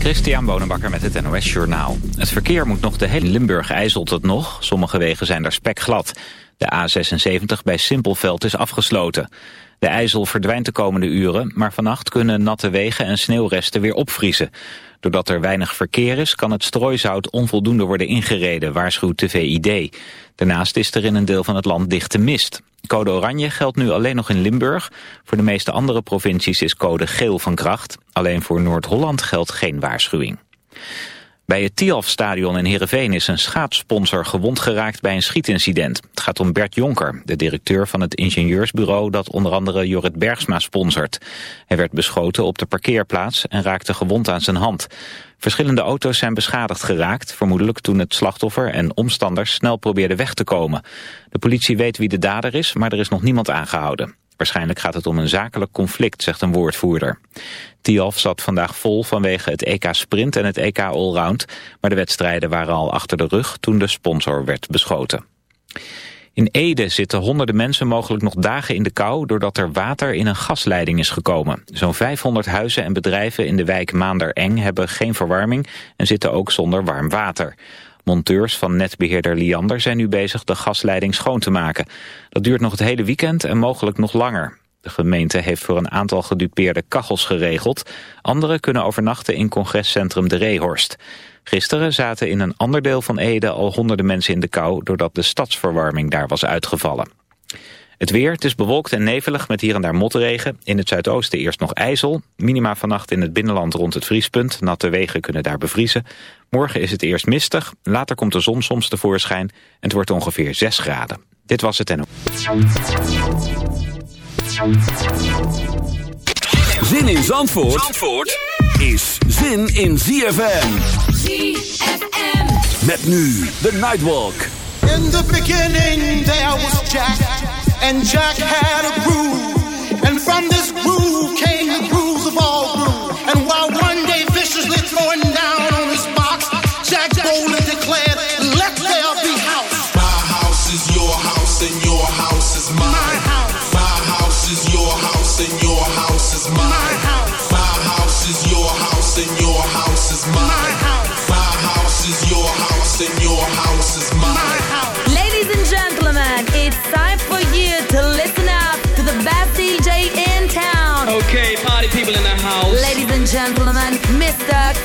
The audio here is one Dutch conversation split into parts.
Christian Bonenbakker met het NOS Journaal. Het verkeer moet nog de hele Limburg ijzelt het nog. Sommige wegen zijn daar spekglad. De A76 bij Simpelveld is afgesloten. De ijzel verdwijnt de komende uren, maar vannacht kunnen natte wegen en sneeuwresten weer opvriezen. Doordat er weinig verkeer is, kan het strooizout onvoldoende worden ingereden, waarschuwt de VID. Daarnaast is er in een deel van het land dichte mist. Code oranje geldt nu alleen nog in Limburg. Voor de meeste andere provincies is code geel van kracht. Alleen voor Noord-Holland geldt geen waarschuwing. Bij het Tialf-stadion in Heerenveen is een schaatssponsor gewond geraakt bij een schietincident. Het gaat om Bert Jonker, de directeur van het ingenieursbureau dat onder andere Jorrit Bergsma sponsort. Hij werd beschoten op de parkeerplaats en raakte gewond aan zijn hand. Verschillende auto's zijn beschadigd geraakt, vermoedelijk toen het slachtoffer en omstanders snel probeerden weg te komen. De politie weet wie de dader is, maar er is nog niemand aangehouden. Waarschijnlijk gaat het om een zakelijk conflict, zegt een woordvoerder. Tialf zat vandaag vol vanwege het EK Sprint en het EK Allround, maar de wedstrijden waren al achter de rug toen de sponsor werd beschoten. In Ede zitten honderden mensen mogelijk nog dagen in de kou... doordat er water in een gasleiding is gekomen. Zo'n 500 huizen en bedrijven in de wijk Maandereng hebben geen verwarming... en zitten ook zonder warm water. Monteurs van netbeheerder Liander zijn nu bezig de gasleiding schoon te maken. Dat duurt nog het hele weekend en mogelijk nog langer. De gemeente heeft voor een aantal gedupeerde kachels geregeld. Anderen kunnen overnachten in congrescentrum De Reehorst. Gisteren zaten in een ander deel van Ede al honderden mensen in de kou... doordat de stadsverwarming daar was uitgevallen. Het weer, het is bewolkt en nevelig met hier en daar motregen. In het zuidoosten eerst nog ijzel. Minima vannacht in het binnenland rond het vriespunt. Natte wegen kunnen daar bevriezen. Morgen is het eerst mistig. Later komt de zon soms tevoorschijn. En het wordt ongeveer 6 graden. Dit was het en... Zin in Zandvoort, Zandvoort is zin in ZFM. ZFM. Met nu de Nightwalk. In the beginning there was Jack, and Jack had a groove. And from this groove came the grooves of all grooves. And while one day viciously throwing down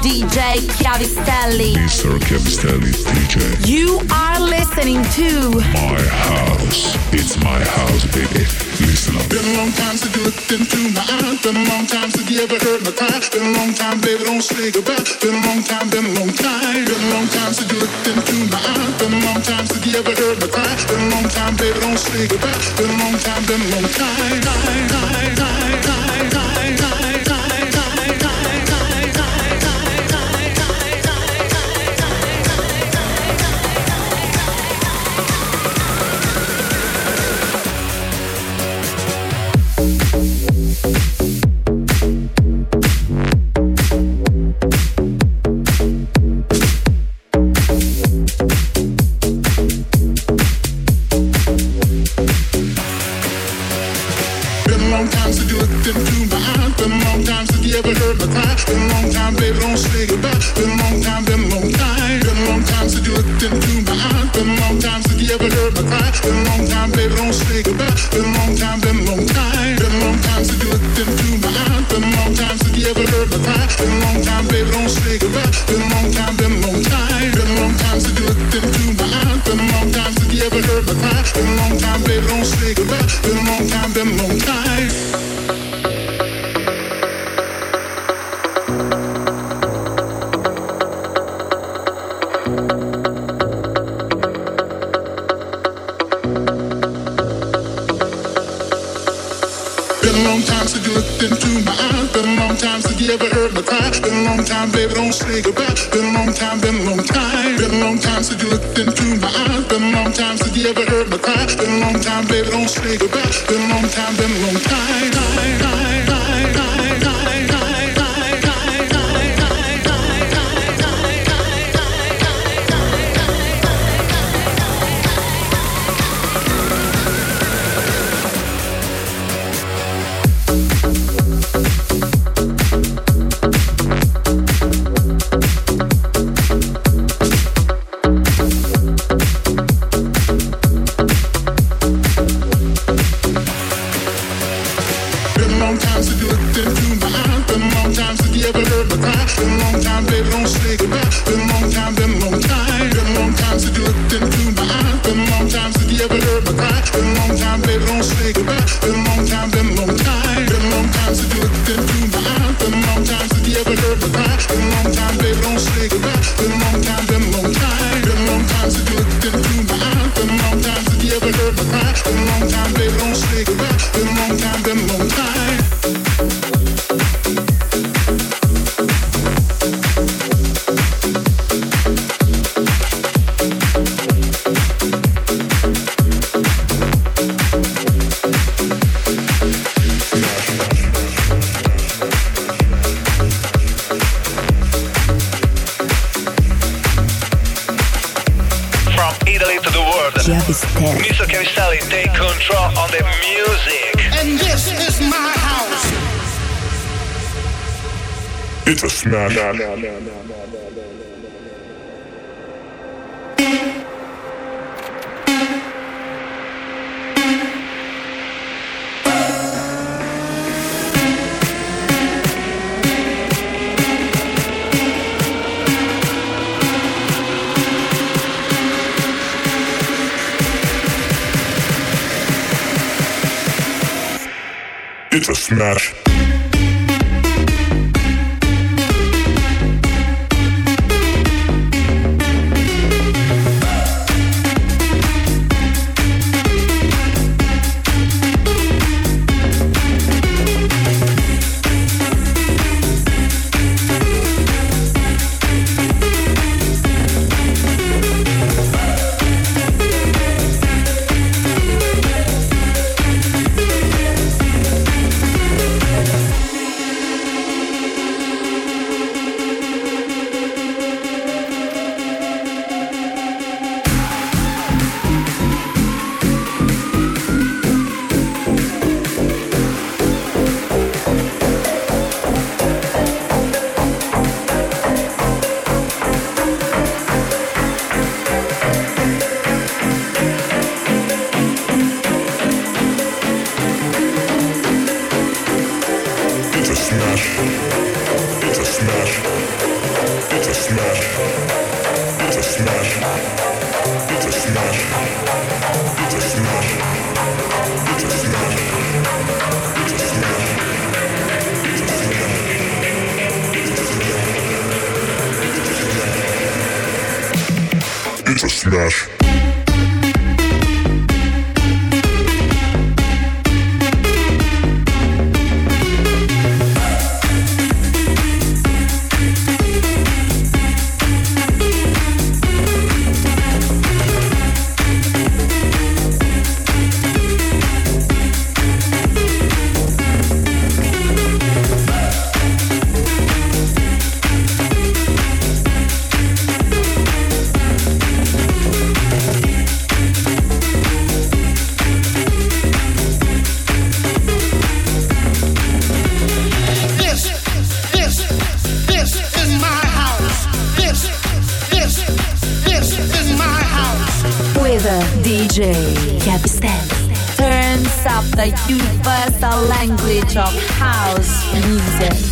DJ Chiavistelli. Mr. Chiavistelli DJ. You are listening to My house. It's my house, baby. Listen up. Been a long time since you looked into my eyes. Been a long time since you ever heard my cry. Been a long time, baby, don't say goodbye. Been a long time, been a long time. Been a long time since you looked into my eyes. Been a long time since you ever heard my cry. Been a long time, baby, don't say goodbye. Been a long time, been a long time. time, time, time, time, time, time, time. don't shake de you They take control on the music. And this is my house. It's a smash. smash. It's a smash. It's a smash. It's a smash. It's a smash. It's a smash. It's a smash. It's a smash. It's a smash. It's a smash. It's a smash. like universal language of house music.